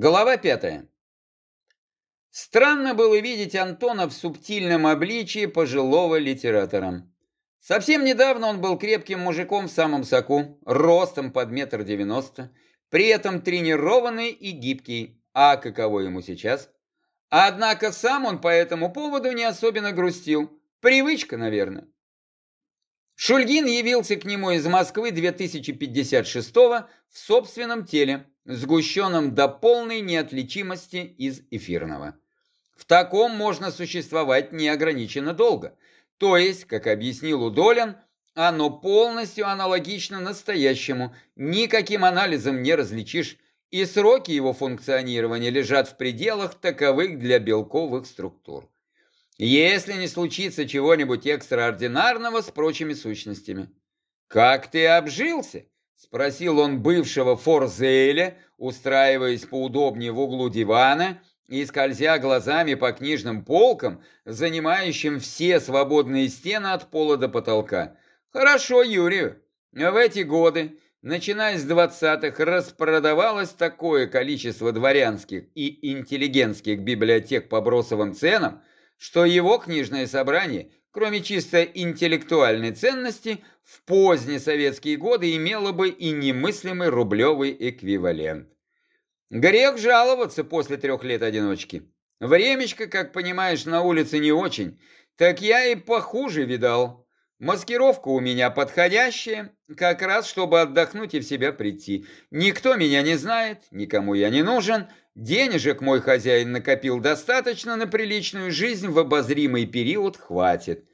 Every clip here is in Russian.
Глава пятая. Странно было видеть Антона в субтильном обличии пожилого литератора. Совсем недавно он был крепким мужиком в самом соку, ростом под метр девяносто, при этом тренированный и гибкий. А каково ему сейчас? Однако сам он по этому поводу не особенно грустил. Привычка, наверное. Шульгин явился к нему из Москвы 2056 в собственном теле, сгущенном до полной неотличимости из эфирного. В таком можно существовать неограниченно долго. То есть, как объяснил Удолин, оно полностью аналогично настоящему, никаким анализом не различишь, и сроки его функционирования лежат в пределах таковых для белковых структур. Если не случится чего-нибудь экстраординарного с прочими сущностями. «Как ты обжился?» – спросил он бывшего Форзеля, устраиваясь поудобнее в углу дивана и скользя глазами по книжным полкам, занимающим все свободные стены от пола до потолка. «Хорошо, Юрию. В эти годы, начиная с двадцатых, распродавалось такое количество дворянских и интеллигентских библиотек по бросовым ценам, что его книжное собрание, кроме чисто интеллектуальной ценности, в поздние советские годы имело бы и немыслимый рублевый эквивалент. Грех жаловаться после трех лет одиночки. Времечко, как понимаешь, на улице не очень, так я и похуже видал. Маскировка у меня подходящая, как раз чтобы отдохнуть и в себя прийти. Никто меня не знает, никому я не нужен, Денежек мой хозяин накопил достаточно на приличную жизнь, в обозримый период хватит.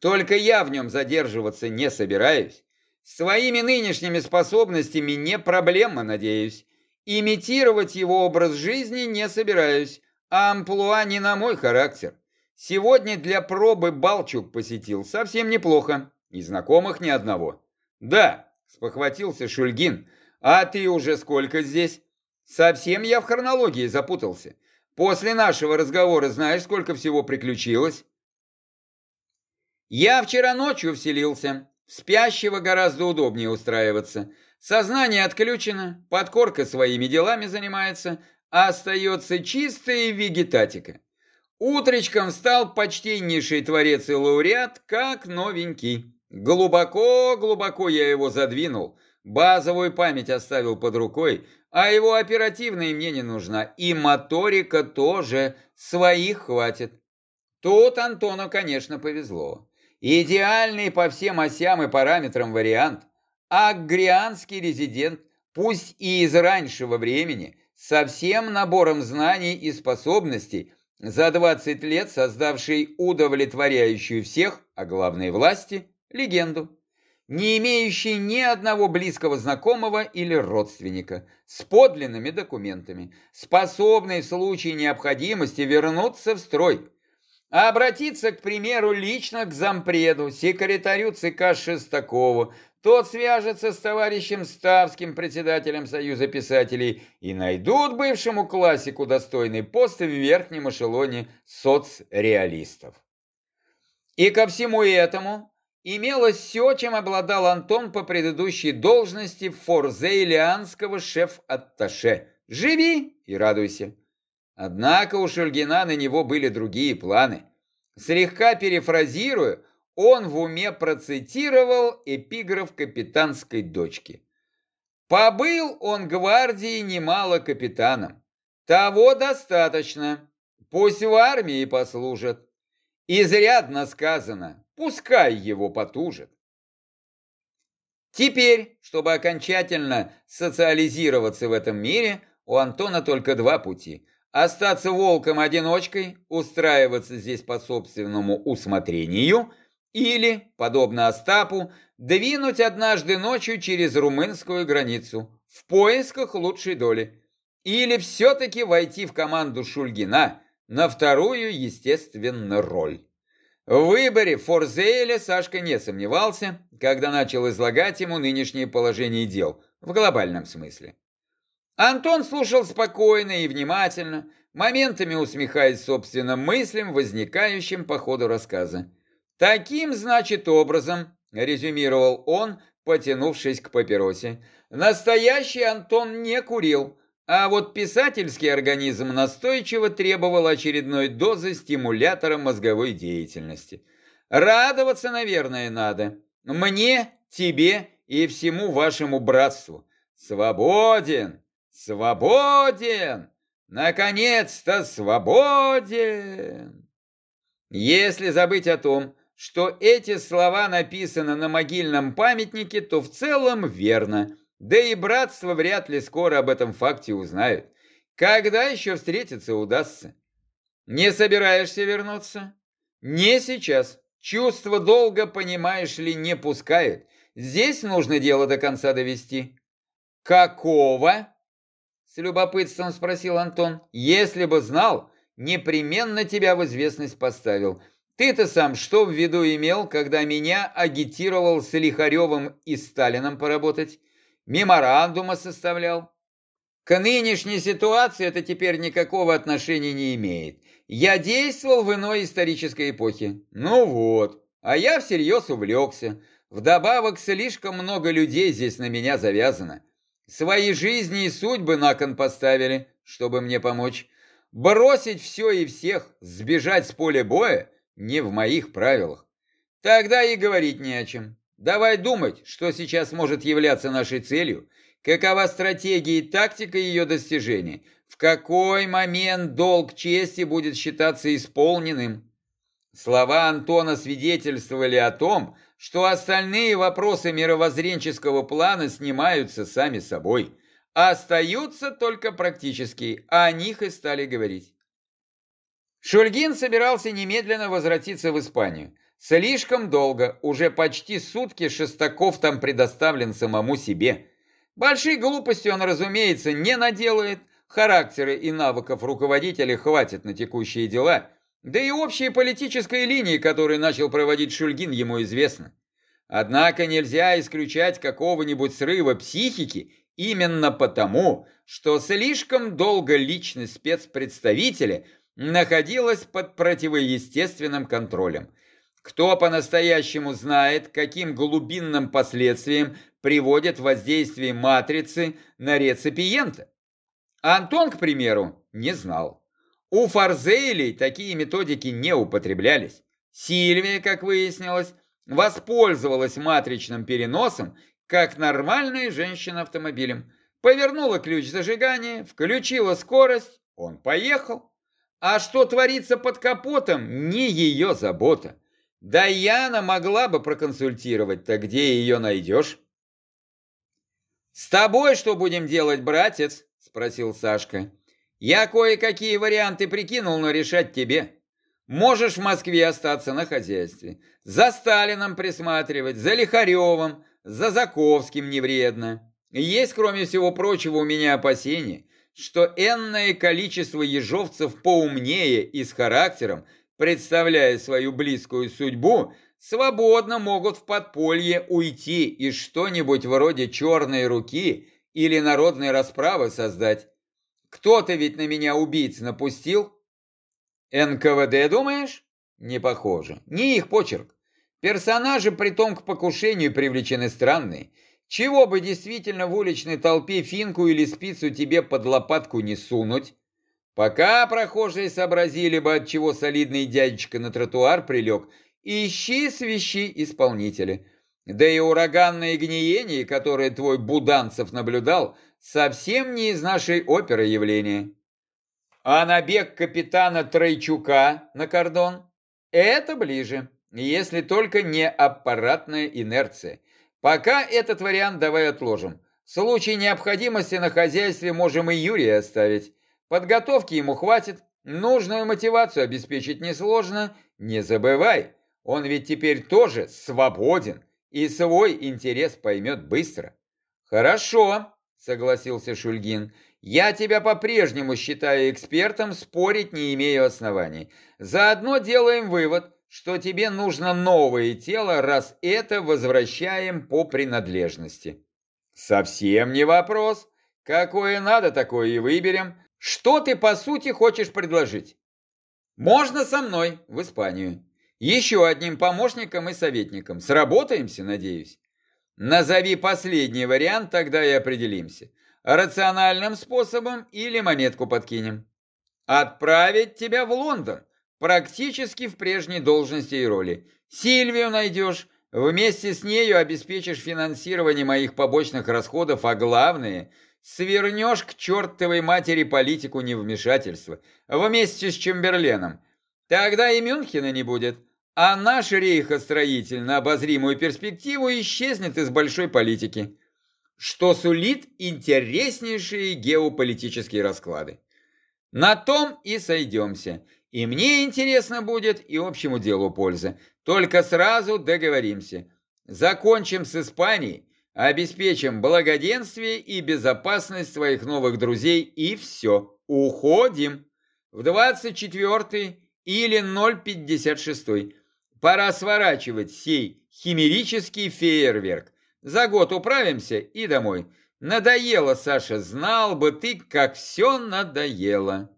Только я в нем задерживаться не собираюсь. Своими нынешними способностями не проблема, надеюсь. Имитировать его образ жизни не собираюсь, а амплуа не на мой характер. Сегодня для пробы Балчук посетил, совсем неплохо, и знакомых ни одного. Да, спохватился Шульгин, а ты уже сколько здесь? Совсем я в хронологии запутался. После нашего разговора знаешь, сколько всего приключилось? Я вчера ночью вселился. Спящего гораздо удобнее устраиваться. Сознание отключено, подкорка своими делами занимается, а остается чистая вегетатика. Утречком стал почтеннейший творец и лауреат, как новенький. Глубоко-глубоко я его задвинул, базовую память оставил под рукой, а его оперативная мне не нужна. И моторика тоже. Своих хватит. Тут Антону, конечно, повезло. Идеальный по всем осям и параметрам вариант. Агрианский резидент, пусть и из раньшего времени, со всем набором знаний и способностей, за 20 лет создавший удовлетворяющую всех, а главной власти, легенду не имеющий ни одного близкого знакомого или родственника, с подлинными документами, способный в случае необходимости вернуться в строй, обратиться, к примеру, лично к зампреду, секретарю ЦК Шестакову, тот свяжется с товарищем Ставским, председателем Союза писателей, и найдут бывшему классику достойный пост в верхнем эшелоне соцреалистов. И ко всему этому имелось все, чем обладал Антон по предыдущей должности форзейлианского шеф-атташе. Живи и радуйся. Однако у Шульгина на него были другие планы. Слегка перефразируя, он в уме процитировал эпиграф капитанской дочки. Побыл он гвардии немало капитаном. Того достаточно. Пусть в армии послужат. Изрядно сказано, пускай его потужит. Теперь, чтобы окончательно социализироваться в этом мире, у Антона только два пути. Остаться волком-одиночкой, устраиваться здесь по собственному усмотрению, или, подобно Остапу, двинуть однажды ночью через румынскую границу в поисках лучшей доли. Или все-таки войти в команду Шульгина – на вторую, естественно, роль. В выборе Форзеля Сашка не сомневался, когда начал излагать ему нынешнее положение дел, в глобальном смысле. Антон слушал спокойно и внимательно, моментами усмехаясь собственным мыслям, возникающим по ходу рассказа. «Таким, значит, образом», — резюмировал он, потянувшись к папиросе, «настоящий Антон не курил, А вот писательский организм настойчиво требовал очередной дозы стимулятора мозговой деятельности. Радоваться, наверное, надо. Мне, тебе и всему вашему братству. Свободен! Свободен! Наконец-то свободен! Если забыть о том, что эти слова написаны на могильном памятнике, то в целом верно. Да и братство вряд ли скоро об этом факте узнают. Когда еще встретиться удастся? Не собираешься вернуться? Не сейчас. Чувство долга, понимаешь ли, не пускает. Здесь нужно дело до конца довести. Какого? С любопытством спросил Антон. Если бы знал, непременно тебя в известность поставил. Ты-то сам что в виду имел, когда меня агитировал с Лихаревым и Сталином поработать? Меморандума составлял? К нынешней ситуации это теперь никакого отношения не имеет. Я действовал в иной исторической эпохе. Ну вот, а я всерьез увлекся. Вдобавок, слишком много людей здесь на меня завязано. Свои жизни и судьбы на кон поставили, чтобы мне помочь. Бросить все и всех, сбежать с поля боя не в моих правилах. Тогда и говорить не о чем. Давай думать, что сейчас может являться нашей целью, какова стратегия и тактика ее достижения, в какой момент долг чести будет считаться исполненным. Слова Антона свидетельствовали о том, что остальные вопросы мировоззренческого плана снимаются сами собой, остаются только практические, о них и стали говорить. Шульгин собирался немедленно возвратиться в Испанию. Слишком долго, уже почти сутки Шестаков там предоставлен самому себе. Большие глупости он, разумеется, не наделает, характера и навыков руководителя хватит на текущие дела, да и общая политическая линия, которую начал проводить Шульгин, ему известна. Однако нельзя исключать какого-нибудь срыва психики именно потому, что слишком долго личность спецпредставителя находилась под противоестественным контролем. Кто по-настоящему знает, каким глубинным последствиям приводит воздействие матрицы на реципиента? Антон, к примеру, не знал. У Фарзейлей такие методики не употреблялись. Сильвия, как выяснилось, воспользовалась матричным переносом, как нормальная женщина автомобилем. Повернула ключ зажигания, включила скорость, он поехал. А что творится под капотом, не ее забота. Даяна могла бы проконсультировать, так где ее найдешь? «С тобой что будем делать, братец?» – спросил Сашка. «Я кое-какие варианты прикинул, но решать тебе. Можешь в Москве остаться на хозяйстве. За Сталином присматривать, за Лихаревым, за Заковским не вредно. Есть, кроме всего прочего, у меня опасения, что энное количество ежовцев поумнее и с характером, представляя свою близкую судьбу, свободно могут в подполье уйти и что-нибудь вроде черной руки или народной расправы создать. Кто-то ведь на меня убийц напустил? НКВД, думаешь? Не похоже. Не их почерк. Персонажи притом к покушению привлечены странные. Чего бы действительно в уличной толпе финку или спицу тебе под лопатку не сунуть? Пока прохожие сообразили бы, от чего солидный дядечка на тротуар прилег, ищи свищи исполнителя. Да и ураганное гниение, которое твой Буданцев наблюдал, совсем не из нашей оперы явление. А набег капитана Тройчука на кордон – это ближе, если только не аппаратная инерция. Пока этот вариант давай отложим. В случае необходимости на хозяйстве можем и Юрия оставить. Подготовки ему хватит, нужную мотивацию обеспечить несложно. Не забывай, он ведь теперь тоже свободен и свой интерес поймет быстро. Хорошо, согласился Шульгин. Я тебя по-прежнему считаю экспертом, спорить не имею оснований. Заодно делаем вывод, что тебе нужно новое тело, раз это возвращаем по принадлежности. Совсем не вопрос. Какое надо, такое и выберем. Что ты, по сути, хочешь предложить? Можно со мной в Испанию. Еще одним помощником и советником. Сработаемся, надеюсь? Назови последний вариант, тогда и определимся. Рациональным способом или монетку подкинем. Отправить тебя в Лондон, практически в прежней должности и роли. Сильвию найдешь, вместе с нею обеспечишь финансирование моих побочных расходов, а главное – Свернешь к чертовой матери политику невмешательства вместе с Чемберленом. Тогда и Мюнхена не будет, а наш рейхостроитель на обозримую перспективу исчезнет из большой политики, что сулит интереснейшие геополитические расклады. На том и сойдемся. И мне интересно будет, и общему делу польза. Только сразу договоримся. Закончим с Испанией, Обеспечим благоденствие и безопасность своих новых друзей и все. Уходим. В 24 или 056. Пора сворачивать сей химерический фейерверк. За год управимся и домой. Надоело, Саша, знал бы ты, как все надоело.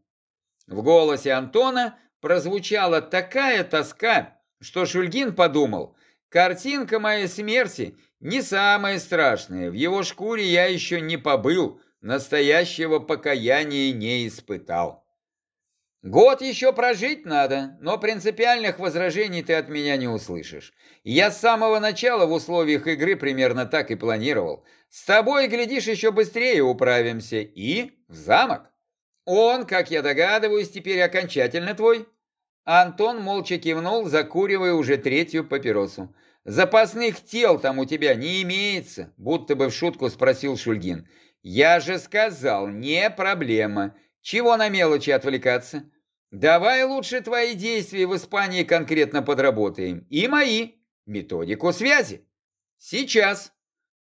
В голосе Антона прозвучала такая тоска, что Шульгин подумал, картинка моей смерти – не самое страшное, в его шкуре я еще не побыл, настоящего покаяния не испытал. Год еще прожить надо, но принципиальных возражений ты от меня не услышишь. Я с самого начала в условиях игры примерно так и планировал. С тобой, глядишь, еще быстрее управимся. И в замок. Он, как я догадываюсь, теперь окончательно твой. Антон молча кивнул, закуривая уже третью папиросу. Запасных тел там у тебя не имеется, будто бы в шутку спросил Шульгин. Я же сказал, не проблема. Чего на мелочи отвлекаться? Давай лучше твои действия в Испании конкретно подработаем. И мои. Методику связи. Сейчас.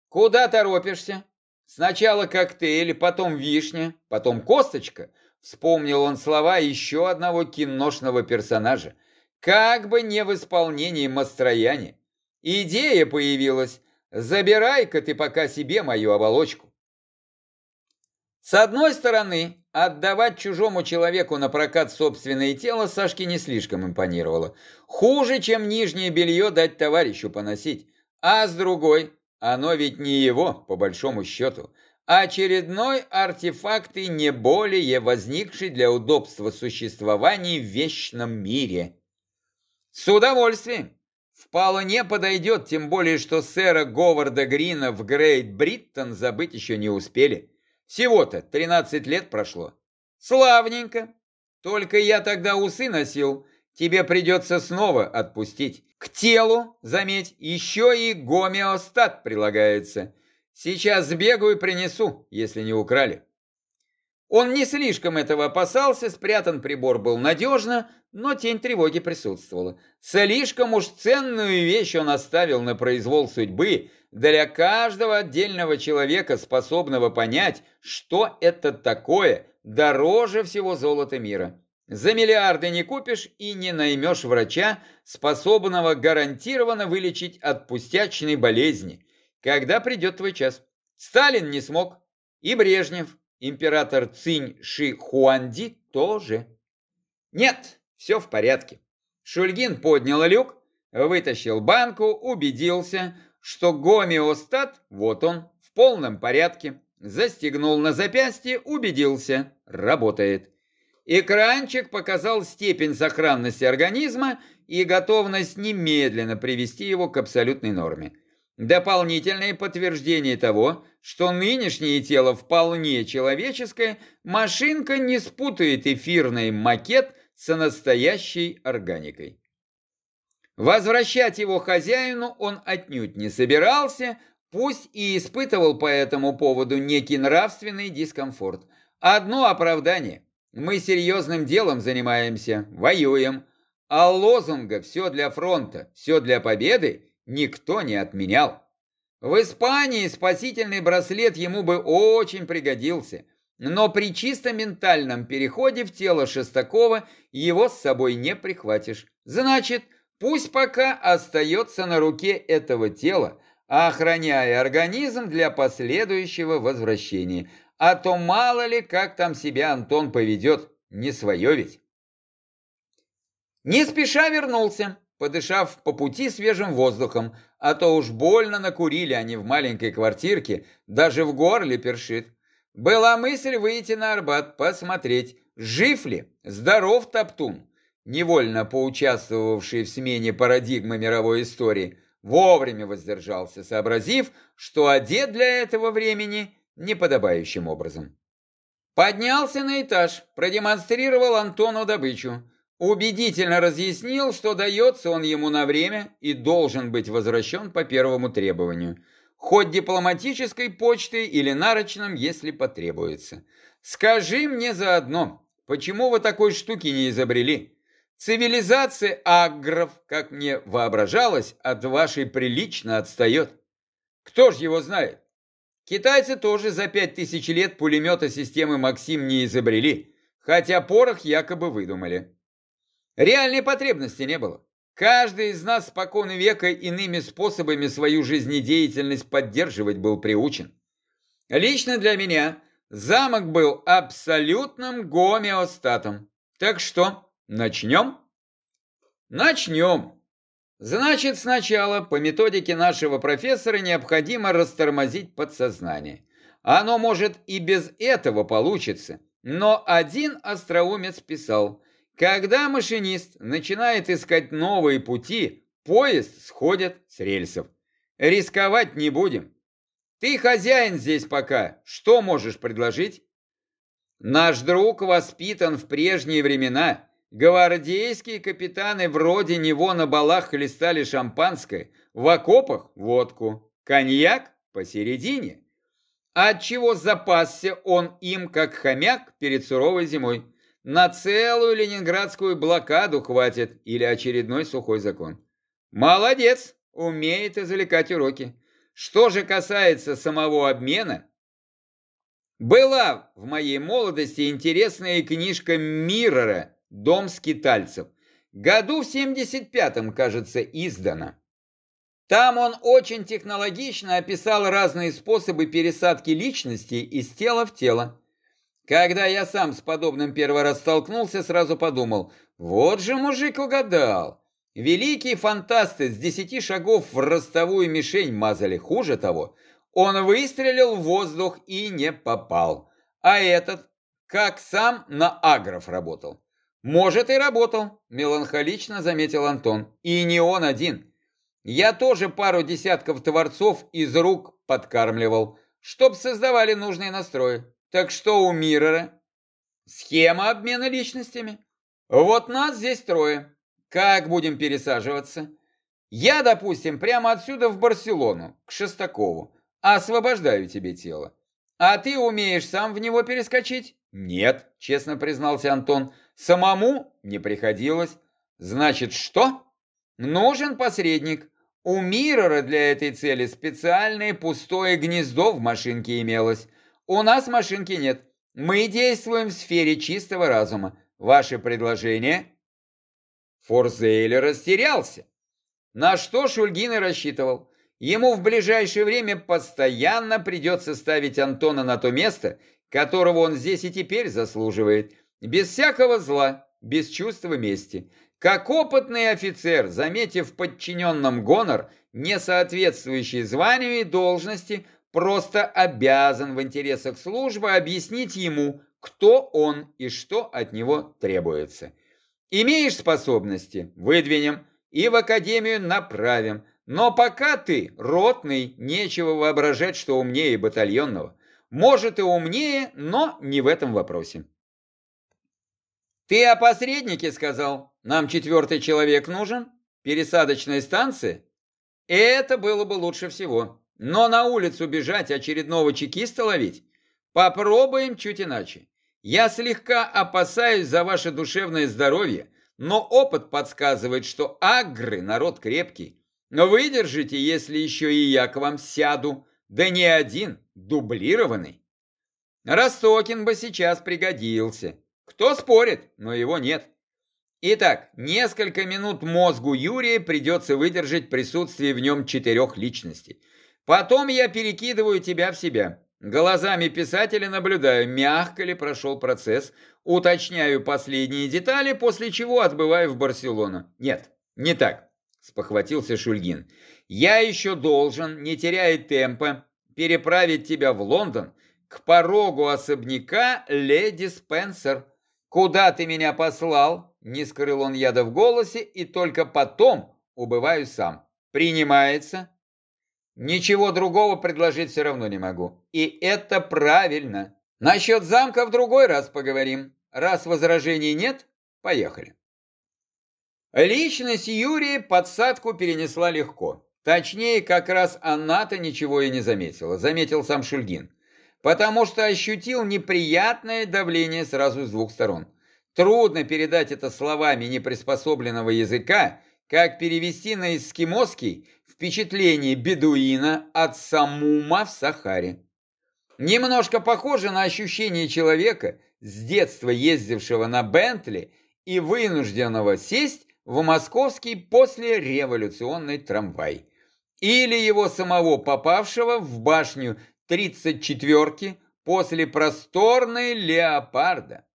Куда торопишься? Сначала коктейль, потом вишня, потом косточка. Вспомнил он слова еще одного киношного персонажа. Как бы не в исполнении Мастрояне. Идея появилась. Забирай-ка ты пока себе мою оболочку. С одной стороны, отдавать чужому человеку на прокат собственное тело Сашке не слишком импонировало. Хуже, чем нижнее белье дать товарищу поносить. А с другой, оно ведь не его, по большому счету. Очередной артефакт и не более возникший для удобства существования в вечном мире. С удовольствием. Вполне подойдет, тем более, что сэра Говарда Грина в Грейт Бриттон забыть еще не успели. Всего-то 13 лет прошло. Славненько. Только я тогда усы носил. Тебе придется снова отпустить. К телу, заметь, еще и гомеостат прилагается. Сейчас сбегаю и принесу, если не украли. Он не слишком этого опасался, спрятан прибор был надежно, но тень тревоги присутствовала. Слишком уж ценную вещь он оставил на произвол судьбы для каждого отдельного человека, способного понять, что это такое, дороже всего золота мира. За миллиарды не купишь и не наймешь врача, способного гарантированно вылечить от пустячной болезни, когда придет твой час. Сталин не смог, и Брежнев, император Цинь Ши Хуанди тоже. Нет, все в порядке. Шульгин поднял люк, вытащил банку, убедился, что гомеостат, вот он, в полном порядке, застегнул на запястье, убедился, работает. Экранчик показал степень сохранности организма и готовность немедленно привести его к абсолютной норме. Дополнительное подтверждение того, что нынешнее тело вполне человеческое, машинка не спутает эфирный макет с настоящей органикой. Возвращать его хозяину он отнюдь не собирался, пусть и испытывал по этому поводу некий нравственный дискомфорт. Одно оправдание. Мы серьезным делом занимаемся, воюем, а лозунга «все для фронта, все для победы» никто не отменял. В Испании спасительный браслет ему бы очень пригодился – но при чисто ментальном переходе в тело Шестакова его с собой не прихватишь. Значит, пусть пока остается на руке этого тела, охраняя организм для последующего возвращения. А то мало ли, как там себя Антон поведет, не свое ведь. Не спеша вернулся, подышав по пути свежим воздухом, а то уж больно накурили они в маленькой квартирке, даже в горле першит. Была мысль выйти на Арбат, посмотреть, жив ли, здоров Топтун, невольно поучаствовавший в смене парадигмы мировой истории, вовремя воздержался, сообразив, что одет для этого времени неподобающим образом. Поднялся на этаж, продемонстрировал Антону добычу, убедительно разъяснил, что дается он ему на время и должен быть возвращен по первому требованию, хоть дипломатической почтой или нарочным, если потребуется. Скажи мне заодно, почему вы такой штуки не изобрели? Цивилизация агров, как мне воображалось, от вашей прилично отстает. Кто ж его знает? Китайцы тоже за пять тысяч лет пулемета системы «Максим» не изобрели, хотя порох якобы выдумали. Реальной потребности не было. Каждый из нас спокон века иными способами свою жизнедеятельность поддерживать был приучен. Лично для меня замок был абсолютным гомеостатом. Так что, начнем? Начнем. Значит, сначала по методике нашего профессора необходимо растормозить подсознание. Оно может и без этого получится, но один остроумец писал, когда машинист начинает искать новые пути, поезд сходит с рельсов. Рисковать не будем. Ты хозяин здесь пока, что можешь предложить? Наш друг воспитан в прежние времена, Гвардейские капитаны вроде него на балах хлестали шампанское, в окопах водку, коньяк посередине. Отчего запасся он им, как хомяк, перед суровой зимой. На целую ленинградскую блокаду хватит или очередной сухой закон. Молодец, умеет извлекать уроки. Что же касается самого обмена, была в моей молодости интересная книжка Миррора Дом скитальцев. Году в 75-м, кажется, издано. Там он очень технологично описал разные способы пересадки личности из тела в тело. Когда я сам с подобным первый раз столкнулся, сразу подумал, вот же мужик угадал. Великие фантасты с десяти шагов в ростовую мишень мазали. Хуже того, он выстрелил в воздух и не попал. А этот, как сам на агров работал. «Может, и работал», – меланхолично заметил Антон. «И не он один. Я тоже пару десятков творцов из рук подкармливал, чтоб создавали нужные настрои. Так что у Миррора? Схема обмена личностями. Вот нас здесь трое. Как будем пересаживаться? Я, допустим, прямо отсюда в Барселону, к Шестакову. Освобождаю тебе тело. А ты умеешь сам в него перескочить? Нет, честно признался Антон. Самому не приходилось. Значит, что? Нужен посредник. У Миррора для этой цели специальное пустое гнездо в машинке имелось. У нас машинки нет. Мы действуем в сфере чистого разума. Ваше предложение? Форзейлер растерялся. На что Шульгин и рассчитывал? Ему в ближайшее время постоянно придется ставить Антона на то место, которого он здесь и теперь заслуживает – без всякого зла, без чувства мести. Как опытный офицер, заметив подчиненном гонор, не соответствующий званию и должности, просто обязан в интересах службы объяснить ему, кто он и что от него требуется. Имеешь способности – выдвинем и в академию направим. Но пока ты ротный, нечего воображать, что умнее батальонного. Может и умнее, но не в этом вопросе. «Ты о посреднике сказал? Нам четвертый человек нужен? Пересадочная станция?» «Это было бы лучше всего. Но на улицу бежать очередного чекиста ловить? Попробуем чуть иначе. Я слегка опасаюсь за ваше душевное здоровье, но опыт подсказывает, что агры народ крепкий. Но выдержите, если еще и я к вам сяду, да не один, дублированный. Ростокин бы сейчас пригодился». Кто спорит, но его нет. Итак, несколько минут мозгу Юрия придется выдержать присутствие в нем четырех личностей. Потом я перекидываю тебя в себя. Глазами писателя наблюдаю, мягко ли прошел процесс, уточняю последние детали, после чего отбываю в Барселону. Нет, не так, спохватился Шульгин. Я еще должен, не теряя темпа, переправить тебя в Лондон, к порогу особняка леди Спенсер. «Куда ты меня послал?» Не скрыл он яда в голосе, и только потом убываю сам. «Принимается?» Ничего другого предложить все равно не могу. И это правильно. Насчет замка в другой раз поговорим. Раз возражений нет, поехали. Личность Юрия подсадку перенесла легко. Точнее, как раз она-то ничего и не заметила. Заметил сам Шульгин. Потому что ощутил неприятное давление сразу с двух сторон. Трудно передать это словами неприспособленного языка, как перевести на эскимосский впечатление бедуина от Самума в Сахаре. Немножко похоже на ощущение человека, с детства ездившего на Бентли и вынужденного сесть в московский послереволюционный трамвай. Или его самого попавшего в башню 34-ки после просторной леопарда.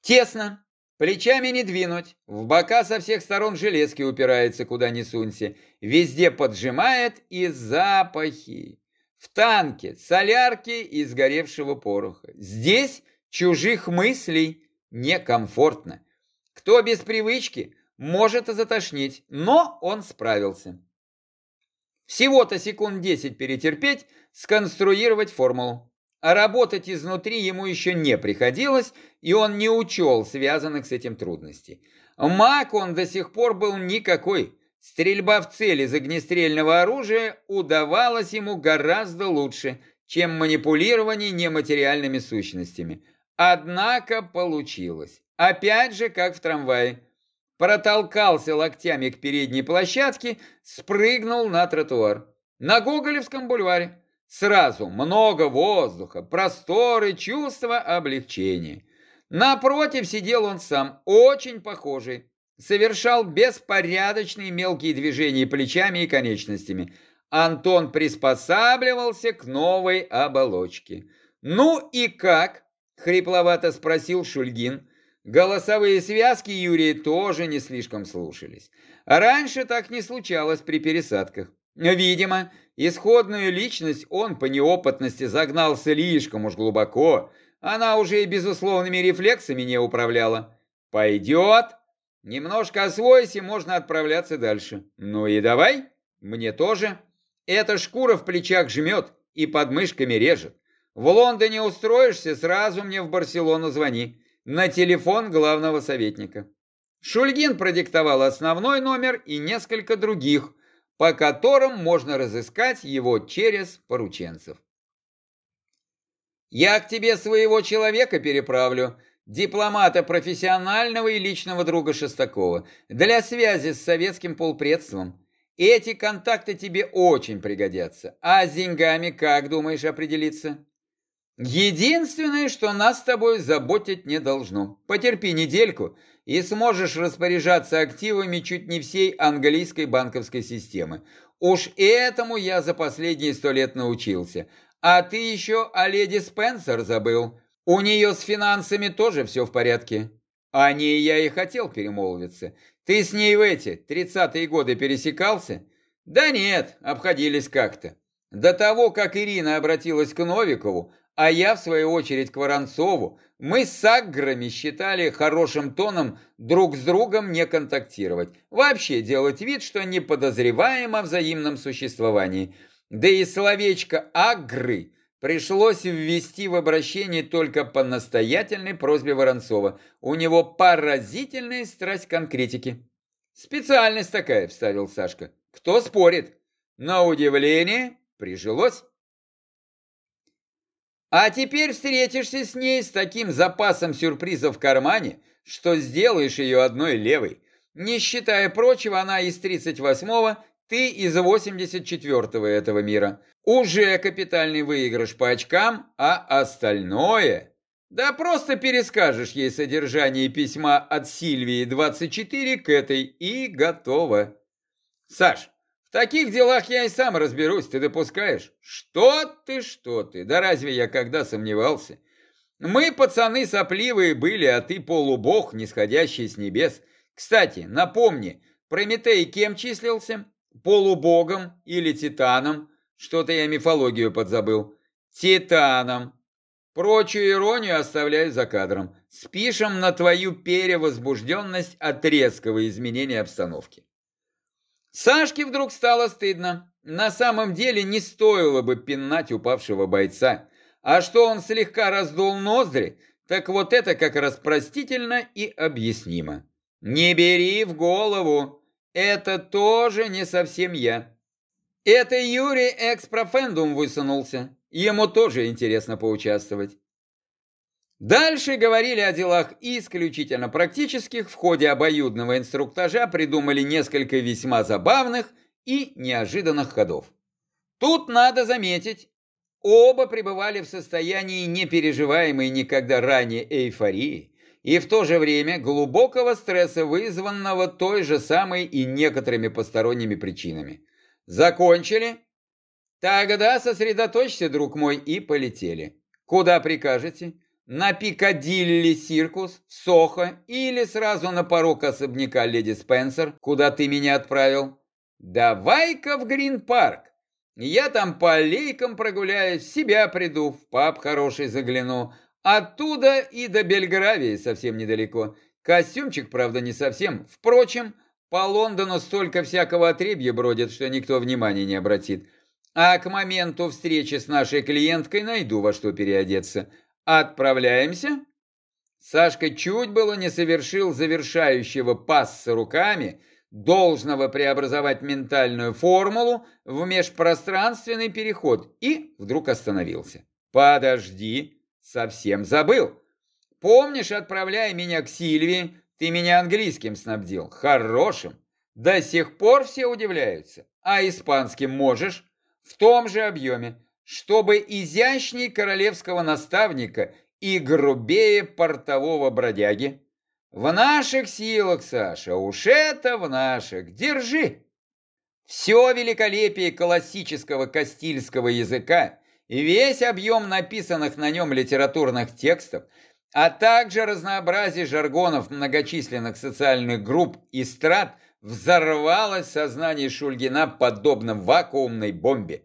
Тесно, Плечами не двинуть, в бока со всех сторон железки упирается, куда ни сунься, везде поджимает и запахи. В танке солярки и сгоревшего пороха. Здесь чужих мыслей некомфортно. Кто без привычки, может и затошнить, но он справился. Всего-то секунд 10 перетерпеть, сконструировать формулу. А работать изнутри ему еще не приходилось, и он не учел связанных с этим трудностей. Маг он до сих пор был никакой. Стрельба в цель из огнестрельного оружия удавалась ему гораздо лучше, чем манипулирование нематериальными сущностями. Однако получилось. Опять же, как в трамвае. Протолкался локтями к передней площадке, спрыгнул на тротуар. На Гоголевском бульваре. Сразу много воздуха, просторы, чувство облегчения. Напротив сидел он сам, очень похожий. Совершал беспорядочные мелкие движения плечами и конечностями. Антон приспосабливался к новой оболочке. «Ну и как?» — хрипловато спросил Шульгин. Голосовые связки Юрия тоже не слишком слушались. Раньше так не случалось при пересадках. Видимо, исходную личность он по неопытности загнал слишком уж глубоко, она уже и безусловными рефлексами не управляла. Пойдет, немножко освоись и можно отправляться дальше. Ну и давай, мне тоже. Эта шкура в плечах жмет и под мышками режет. В Лондоне устроишься, сразу мне в Барселону звони. На телефон главного советника. Шульгин продиктовал основной номер и несколько других – по которым можно разыскать его через порученцев. «Я к тебе своего человека переправлю, дипломата профессионального и личного друга Шестакова, для связи с советским полпредством. Эти контакты тебе очень пригодятся. А с деньгами как думаешь определиться?» Единственное, что нас с тобой заботить не должно. Потерпи недельку, и сможешь распоряжаться активами чуть не всей английской банковской системы. Уж этому я за последние сто лет научился. А ты еще о леди Спенсер забыл. У нее с финансами тоже все в порядке. О ней я и хотел перемолвиться. Ты с ней в эти тридцатые годы пересекался? Да нет, обходились как-то. До того, как Ирина обратилась к Новикову, а я, в свою очередь, к Воронцову, мы с Аграми считали хорошим тоном друг с другом не контактировать. Вообще делать вид, что не подозреваем о взаимном существовании. Да и словечко «агры» пришлось ввести в обращение только по настоятельной просьбе Воронцова. У него поразительная страсть конкретики. «Специальность такая», — вставил Сашка. «Кто спорит?» На удивление прижилось. А теперь встретишься с ней с таким запасом сюрпризов в кармане, что сделаешь ее одной левой. Не считая прочего, она из 38-го, ты из 84-го этого мира. Уже капитальный выигрыш по очкам, а остальное... Да просто перескажешь ей содержание письма от Сильвии 24 к этой и готово. Саш, в таких делах я и сам разберусь, ты допускаешь? Что ты, что ты? Да разве я когда сомневался? Мы, пацаны, сопливые были, а ты полубог, нисходящий с небес. Кстати, напомни, Прометей кем числился? Полубогом или титаном? Что-то я мифологию подзабыл. Титаном. Прочую иронию оставляю за кадром. Спишем на твою перевозбужденность от резкого изменения обстановки. Сашке вдруг стало стыдно. На самом деле не стоило бы пинать упавшего бойца. А что он слегка раздул ноздри, так вот это как раз простительно и объяснимо. Не бери в голову, это тоже не совсем я. Это Юрий экспрофендум высунулся. Ему тоже интересно поучаствовать. Дальше говорили о делах исключительно практических. В ходе обоюдного инструктажа придумали несколько весьма забавных и неожиданных ходов. Тут надо заметить, оба пребывали в состоянии непереживаемой никогда ранее эйфории и в то же время глубокого стресса, вызванного той же самой и некоторыми посторонними причинами. Закончили? Тогда сосредоточься, друг мой, и полетели. Куда прикажете? На Пикадилли Сиркус, Сохо или сразу на порог особняка Леди Спенсер, куда ты меня отправил? Давай-ка в Грин-парк. Я там по аллейкам прогуляюсь, в себя приду, в паб хороший загляну. Оттуда и до Бельгравии совсем недалеко. Костюмчик, правда, не совсем. Впрочем, по Лондону столько всякого отребья бродит, что никто внимания не обратит. А к моменту встречи с нашей клиенткой найду во что переодеться. Отправляемся?» Сашка чуть было не совершил завершающего пасса руками, должного преобразовать ментальную формулу в межпространственный переход и вдруг остановился. «Подожди, совсем забыл. Помнишь, отправляя меня к Сильвии, ты меня английским снабдил, хорошим. До сих пор все удивляются. А испанским можешь? В том же объеме, чтобы изящней королевского наставника и грубее портового бродяги. В наших силах, Саша, уж это в наших. Держи. Все великолепие классического кастильского языка и весь объем написанных на нем литературных текстов – а также разнообразие жаргонов многочисленных социальных групп и страт взорвалось в сознании Шульгина подобно вакуумной бомбе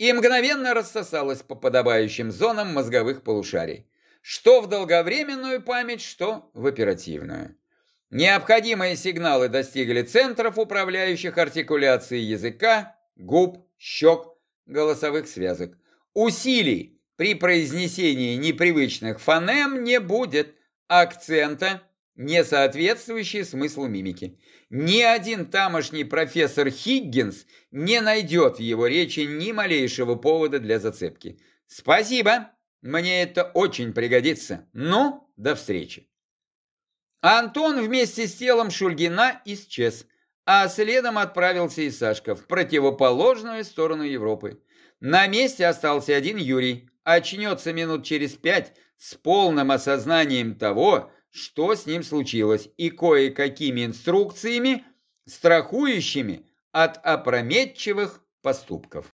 и мгновенно рассосалось по подобающим зонам мозговых полушарий, что в долговременную память, что в оперативную. Необходимые сигналы достигли центров, управляющих артикуляцией языка, губ, щек, голосовых связок. Усилий при произнесении непривычных фонем не будет акцента, не соответствующий смыслу мимики. Ни один тамошний профессор Хиггинс не найдет в его речи ни малейшего повода для зацепки. Спасибо, мне это очень пригодится. Ну, до встречи. Антон вместе с телом Шульгина исчез, а следом отправился и Сашка в противоположную сторону Европы. На месте остался один Юрий, очнется минут через пять с полным осознанием того, что с ним случилось, и кое-какими инструкциями, страхующими от опрометчивых поступков.